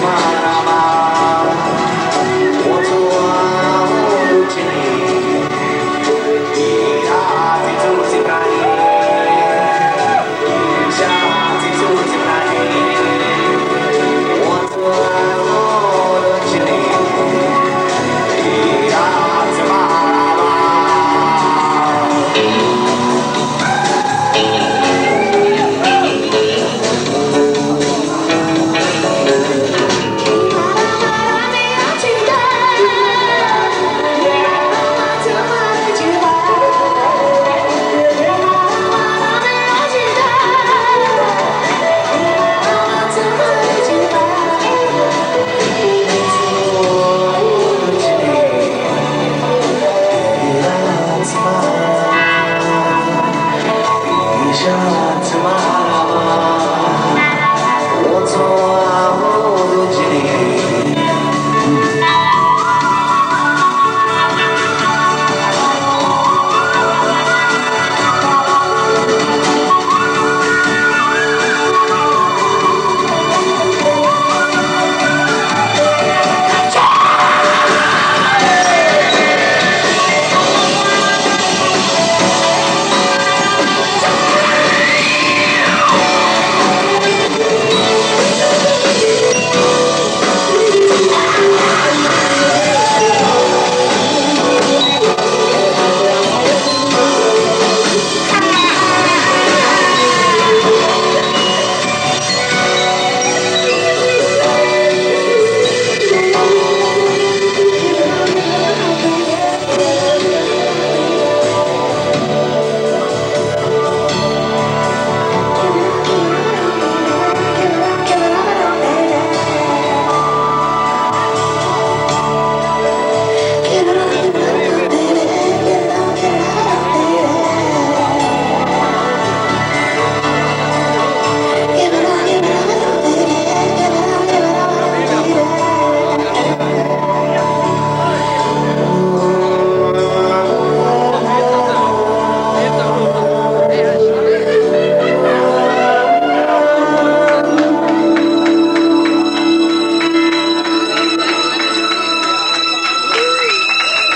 mom.